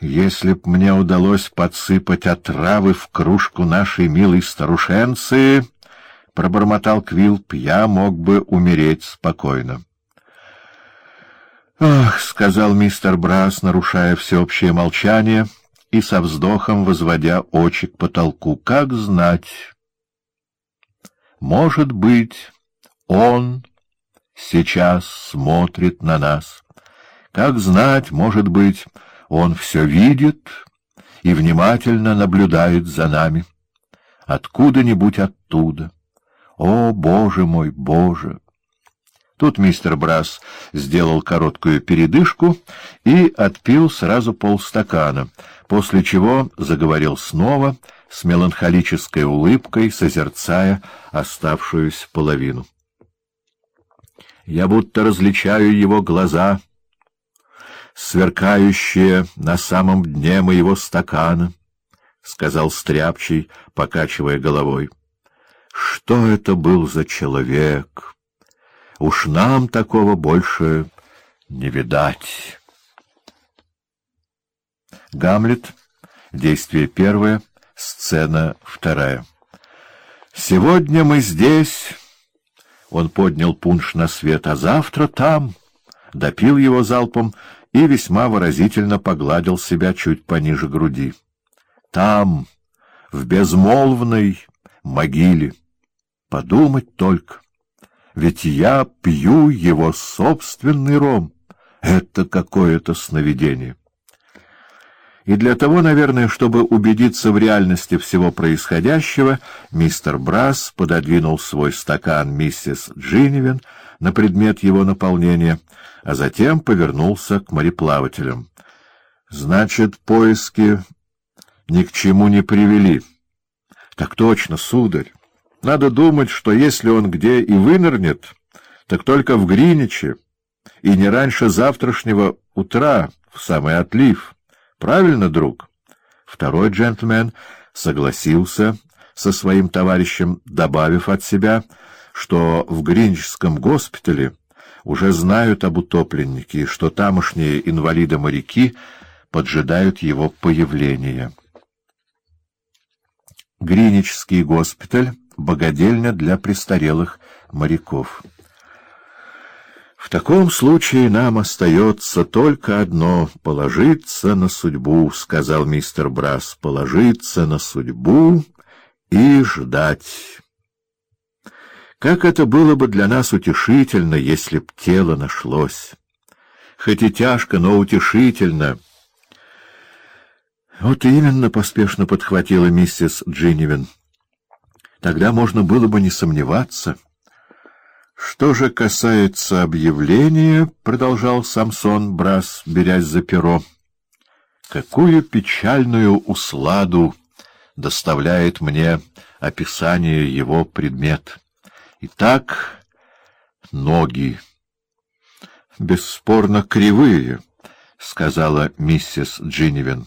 Если б мне удалось подсыпать отравы в кружку нашей милой старушенцы, — пробормотал Квилп, — я мог бы умереть спокойно. — Ах, — сказал мистер Брас, нарушая всеобщее молчание и со вздохом возводя очи к потолку, — как знать. Может быть, он сейчас смотрит на нас. Как знать, может быть... Он все видит и внимательно наблюдает за нами. Откуда-нибудь оттуда. О, Боже мой, Боже! Тут мистер Брас сделал короткую передышку и отпил сразу полстакана, после чего заговорил снова с меланхолической улыбкой, созерцая оставшуюся половину. Я будто различаю его глаза — сверкающее на самом дне моего стакана, — сказал Стряпчий, покачивая головой. — Что это был за человек? Уж нам такого больше не видать. Гамлет. Действие первое. Сцена вторая. Сегодня мы здесь... Он поднял пунш на свет, а завтра там... Допил его залпом и весьма выразительно погладил себя чуть пониже груди. Там, в безмолвной могиле, подумать только, ведь я пью его собственный ром. Это какое-то сновидение. И для того, наверное, чтобы убедиться в реальности всего происходящего, мистер Брас пододвинул свой стакан миссис Джинивен на предмет его наполнения — а затем повернулся к мореплавателям. — Значит, поиски ни к чему не привели. — Так точно, сударь. Надо думать, что если он где и вынырнет, так только в Гриниче, и не раньше завтрашнего утра, в самый отлив. Правильно, друг? Второй джентльмен согласился со своим товарищем, добавив от себя, что в Гринчском госпитале уже знают об утопленнике, что тамошние инвалиды-моряки поджидают его появления. Гриничский госпиталь — богадельня для престарелых моряков. В таком случае нам остается только одно — положиться на судьбу, — сказал мистер Брас, — положиться на судьбу и ждать. Как это было бы для нас утешительно, если б тело нашлось! Хоть и тяжко, но утешительно. Вот именно поспешно подхватила миссис Джиннивен. Тогда можно было бы не сомневаться. Что же касается объявления, — продолжал Самсон Брас, берясь за перо, — какую печальную усладу доставляет мне описание его предмет. Итак, ноги. — Бесспорно кривые, — сказала миссис Джиннивен.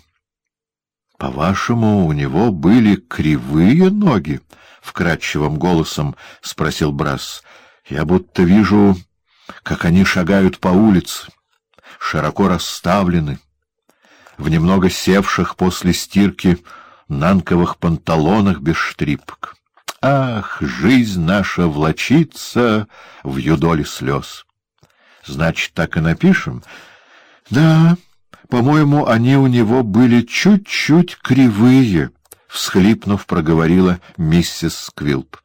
— По-вашему, у него были кривые ноги? — вкрадчивым голосом спросил Брас. — Я будто вижу, как они шагают по улице, широко расставлены, в немного севших после стирки нанковых панталонах без штрипок. Ах, жизнь наша влочится в юдоле слез. Значит, так и напишем? Да, по-моему, они у него были чуть-чуть кривые, — всхлипнув, проговорила миссис Сквилп.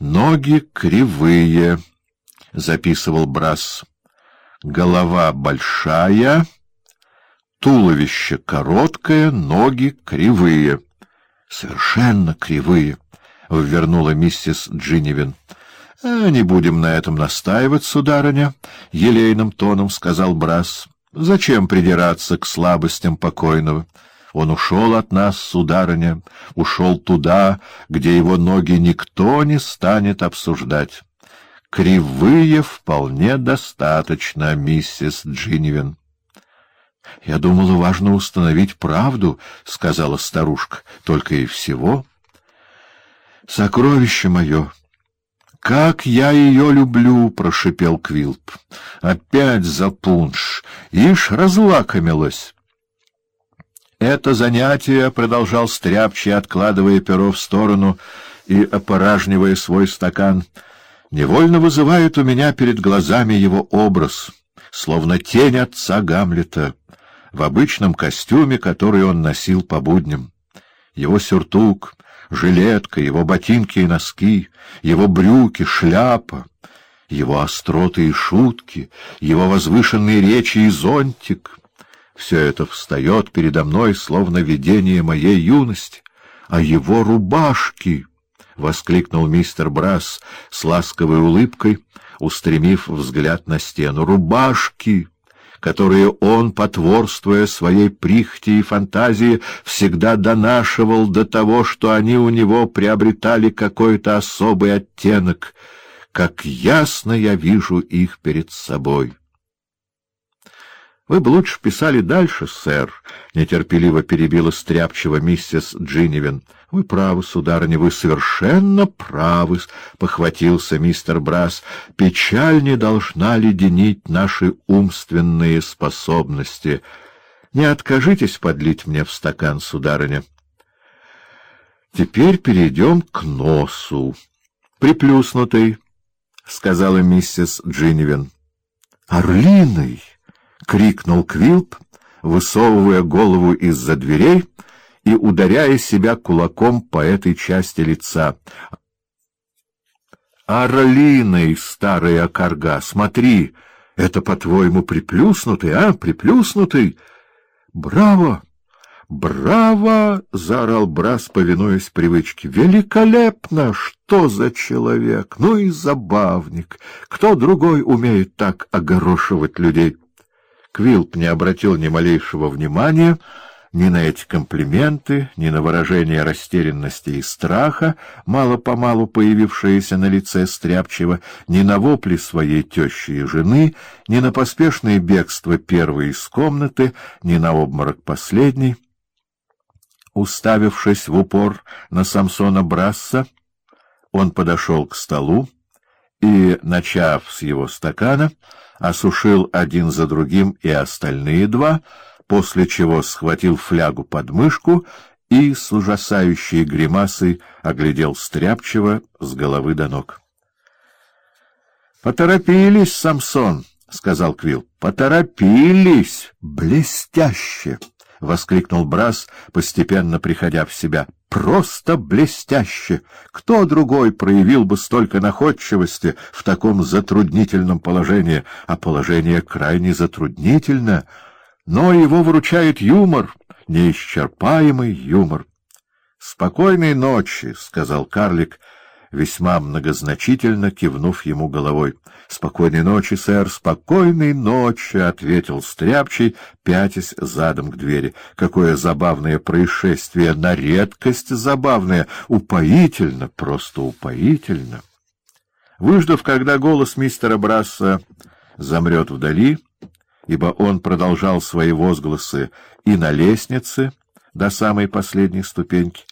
Ноги кривые, — записывал Брас. Голова большая, туловище короткое, ноги кривые. Совершенно кривые. — ввернула миссис Джиннивен. — Не будем на этом настаивать, сударыня, — елейным тоном сказал Брас. — Зачем придираться к слабостям покойного? Он ушел от нас, сударыня, ушел туда, где его ноги никто не станет обсуждать. Кривые вполне достаточно, миссис Джиннивен. — Я думала, важно установить правду, — сказала старушка, — только и всего... Сокровище мое! Как я ее люблю! — прошипел Квилп. Опять за пунш! Ишь, разлакомилась! Это занятие, — продолжал Стряпчий, откладывая перо в сторону и опоражнивая свой стакан, — невольно вызывает у меня перед глазами его образ, словно тень отца Гамлета, в обычном костюме, который он носил по будням. Его сюртук, жилетка, его ботинки и носки, его брюки, шляпа, его остроты и шутки, его возвышенные речи и зонтик — все это встает передо мной, словно видение моей юности. А его рубашки! — воскликнул мистер Брас с ласковой улыбкой, устремив взгляд на стену. Рубашки! Которые он, потворствуя своей прихти и фантазии, всегда донашивал до того, что они у него приобретали какой-то особый оттенок. Как ясно я вижу их перед собой! — Вы бы лучше писали дальше, сэр, — нетерпеливо перебила стряпчиво миссис Джинивен. — Вы правы, сударыня, вы совершенно правы, — похватился мистер Брас. — Печаль не должна леденить наши умственные способности. Не откажитесь подлить мне в стакан, сударыня. Теперь перейдем к носу. — Приплюснутый, — сказала миссис Джинивен. — Орлиный! — крикнул Квилп, высовывая голову из-за дверей и ударяя себя кулаком по этой части лица. «Орлиной, старая корга, смотри, это, по-твоему, приплюснутый, а, приплюснутый? Браво!» «Браво!» — заорал Брас, повинуясь привычке. «Великолепно! Что за человек! Ну и забавник! Кто другой умеет так огорошивать людей?» Квилп не обратил ни малейшего внимания ни на эти комплименты, ни на выражение растерянности и страха, мало-помалу появившиеся на лице Стряпчева, ни на вопли своей тещи и жены, ни на поспешное бегство первой из комнаты, ни на обморок последней. Уставившись в упор на Самсона Брасса, он подошел к столу и, начав с его стакана, осушил один за другим и остальные два, после чего схватил флягу под мышку и с ужасающей гримасой оглядел стряпчиво с головы до ног. — Поторопились, Самсон, — сказал Квилл. — Поторопились! Блестяще! — воскликнул Брас, постепенно приходя в себя. Просто блестяще! Кто другой проявил бы столько находчивости в таком затруднительном положении? А положение крайне затруднительно, но его выручает юмор, неисчерпаемый юмор. — Спокойной ночи, — сказал карлик, — весьма многозначительно кивнув ему головой. — Спокойной ночи, сэр, спокойной ночи, — ответил Стряпчий, пятясь задом к двери. — Какое забавное происшествие, на редкость забавное, упоительно, просто упоительно. Выждав, когда голос мистера Брасса замрет вдали, ибо он продолжал свои возгласы и на лестнице до самой последней ступеньки,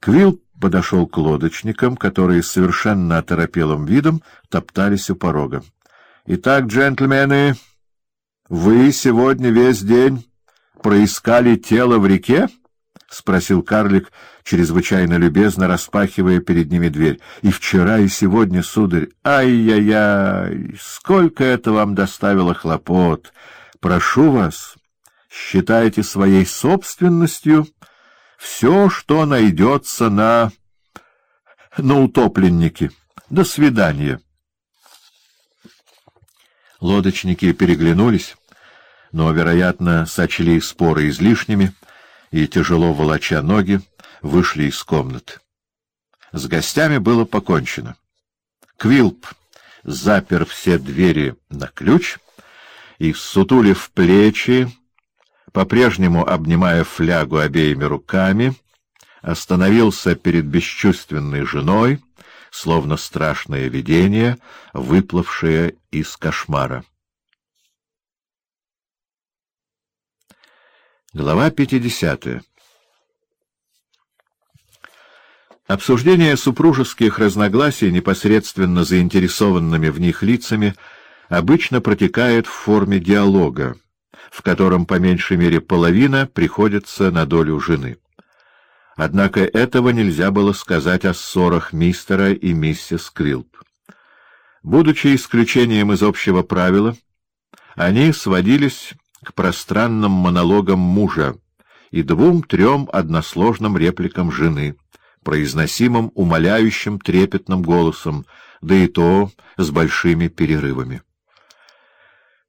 Квилл подошел к лодочникам, которые совершенно оторопелым видом топтались у порога. — Итак, джентльмены, вы сегодня весь день проискали тело в реке? — спросил карлик, чрезвычайно любезно распахивая перед ними дверь. — И вчера, и сегодня, сударь. Ай-яй-яй! Сколько это вам доставило хлопот! Прошу вас, считайте своей собственностью все, что найдется на... на утопленнике. До свидания. Лодочники переглянулись, но, вероятно, сочли споры излишними и, тяжело волоча ноги, вышли из комнаты. С гостями было покончено. Квилп запер все двери на ключ и, сутулив плечи, по-прежнему обнимая флягу обеими руками, остановился перед бесчувственной женой, словно страшное видение, выплывшее из кошмара. Глава 50 Обсуждение супружеских разногласий непосредственно заинтересованными в них лицами обычно протекает в форме диалога, в котором по меньшей мере половина приходится на долю жены. Однако этого нельзя было сказать о ссорах мистера и миссис Квилп. Будучи исключением из общего правила, они сводились к пространным монологам мужа и двум-трем односложным репликам жены, произносимым умоляющим трепетным голосом, да и то с большими перерывами.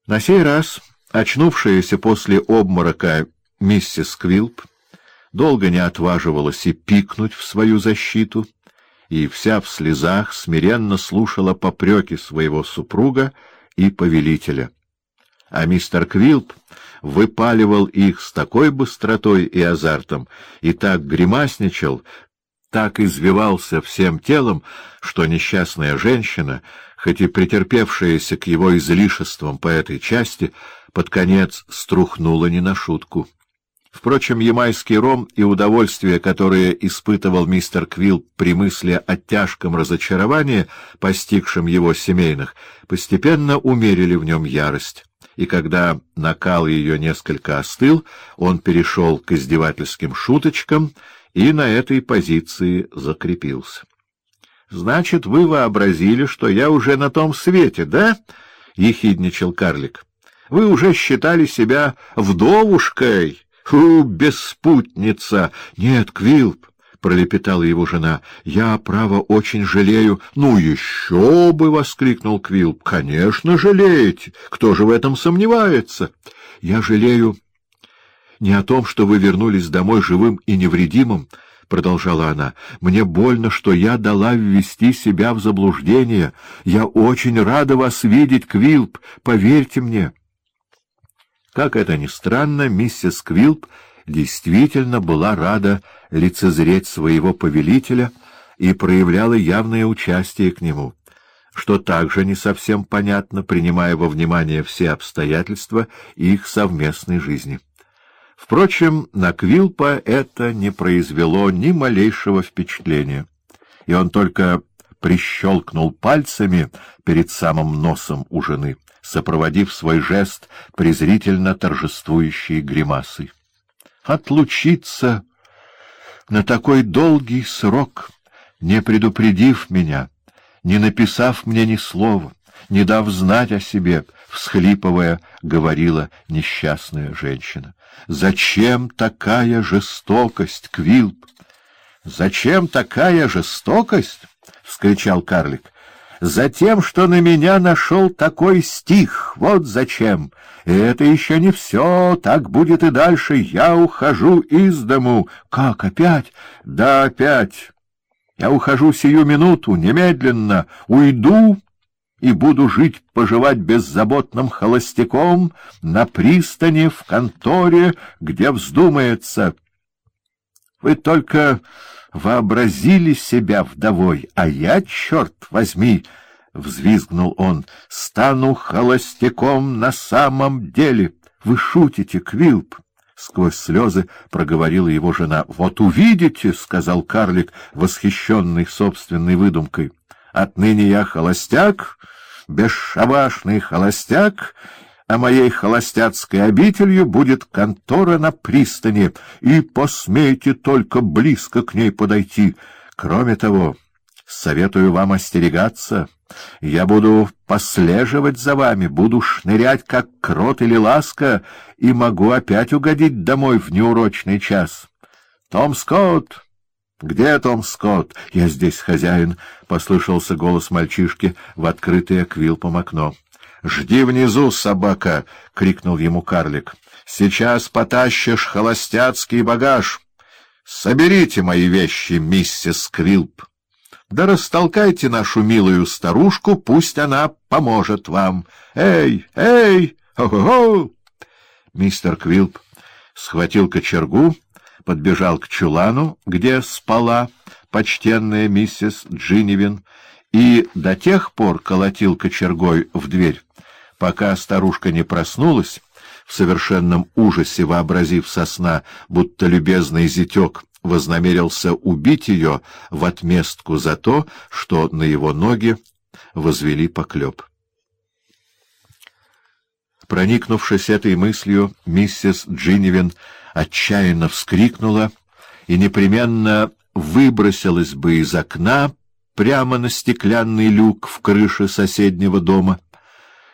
На сей раз, очнувшаяся после обморока миссис Квилп, долго не отваживалась и пикнуть в свою защиту, и вся в слезах смиренно слушала попреки своего супруга и повелителя. А мистер Квилп выпаливал их с такой быстротой и азартом, и так гримасничал, так извивался всем телом, что несчастная женщина, хоть и претерпевшаяся к его излишествам по этой части, под конец струхнула не на шутку. Впрочем, ямайский ром и удовольствие, которое испытывал мистер Квилл при мысли о тяжком разочаровании, постигшем его семейных, постепенно умерили в нем ярость. И когда накал ее несколько остыл, он перешел к издевательским шуточкам и на этой позиции закрепился. — Значит, вы вообразили, что я уже на том свете, да? — ехидничал карлик. — Вы уже считали себя вдовушкой. Фу, беспутница! Нет, Квилп, — пролепетала его жена, — я, право, очень жалею. — Ну, еще бы! — воскликнул Квилп. — Конечно, жалеете. Кто же в этом сомневается? — Я жалею не о том, что вы вернулись домой живым и невредимым, — продолжала она. — Мне больно, что я дала ввести себя в заблуждение. Я очень рада вас видеть, Квилп, поверьте мне. — как это ни странно, миссис Квилп действительно была рада лицезреть своего повелителя и проявляла явное участие к нему, что также не совсем понятно, принимая во внимание все обстоятельства их совместной жизни. Впрочем, на Квилпа это не произвело ни малейшего впечатления, и он только прищелкнул пальцами перед самым носом у жены — сопроводив свой жест презрительно торжествующей гримасой. «Отлучиться на такой долгий срок, не предупредив меня, не написав мне ни слова, не дав знать о себе, всхлипывая, говорила несчастная женщина. «Зачем такая жестокость, Квилп?» «Зачем такая жестокость?» — вскричал карлик. Затем, что на меня нашел такой стих. Вот зачем. И это еще не все. Так будет и дальше. Я ухожу из дому. Как, опять? Да, опять. Я ухожу сию минуту, немедленно. Уйду и буду жить, поживать беззаботным холостяком на пристани, в конторе, где вздумается. Вы только вообразили себя вдовой, а я, черт возьми, — взвизгнул он, — стану холостяком на самом деле. Вы шутите, Квилп? — сквозь слезы проговорила его жена. — Вот увидите, — сказал карлик, восхищенный собственной выдумкой. — Отныне я холостяк, бесшабашный холостяк, а моей холостяцкой обителью будет контора на пристани, и посмейте только близко к ней подойти. Кроме того, советую вам остерегаться. Я буду послеживать за вами, буду шнырять, как крот или ласка, и могу опять угодить домой в неурочный час. Том Скотт! «Где Том Скотт?» «Я здесь, хозяин», — послышался голос мальчишки в открытое квилпом окно. «Жди внизу, собака!» — крикнул ему карлик. «Сейчас потащишь холостяцкий багаж. Соберите мои вещи, миссис Квилп. Да растолкайте нашу милую старушку, пусть она поможет вам. Эй, эй, хо-хо-хо!» Мистер Квилп схватил кочергу, подбежал к чулану, где спала почтенная миссис Джинивин, и до тех пор колотил кочергой в дверь, пока старушка не проснулась, в совершенном ужасе вообразив со сна, будто любезный зятек вознамерился убить ее в отместку за то, что на его ноги возвели поклеп. Проникнувшись этой мыслью, миссис Джинивин отчаянно вскрикнула и непременно выбросилась бы из окна прямо на стеклянный люк в крыше соседнего дома,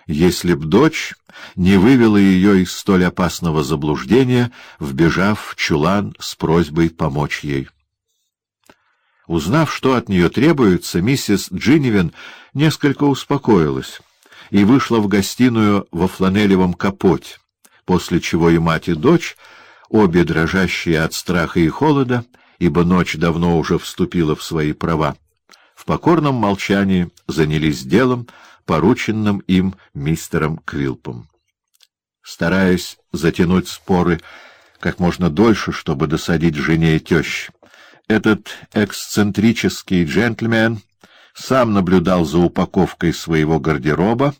если б дочь не вывела ее из столь опасного заблуждения, вбежав в чулан с просьбой помочь ей. Узнав, что от нее требуется, миссис Джинивен несколько успокоилась и вышла в гостиную во фланелевом капоте, после чего и мать, и дочь, обе дрожащие от страха и холода, ибо ночь давно уже вступила в свои права, в покорном молчании занялись делом, порученным им мистером Квилпом. Стараясь затянуть споры как можно дольше, чтобы досадить жене и тещи, этот эксцентрический джентльмен сам наблюдал за упаковкой своего гардероба,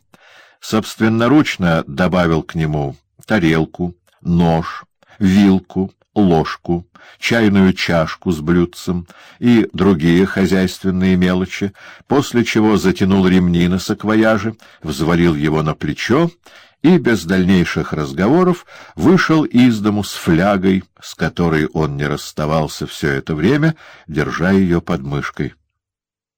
собственноручно добавил к нему тарелку, нож, вилку, ложку, чайную чашку с блюдцем и другие хозяйственные мелочи, после чего затянул ремни на саквояже, взвалил его на плечо и без дальнейших разговоров вышел из дому с флягой, с которой он не расставался все это время, держа ее под мышкой.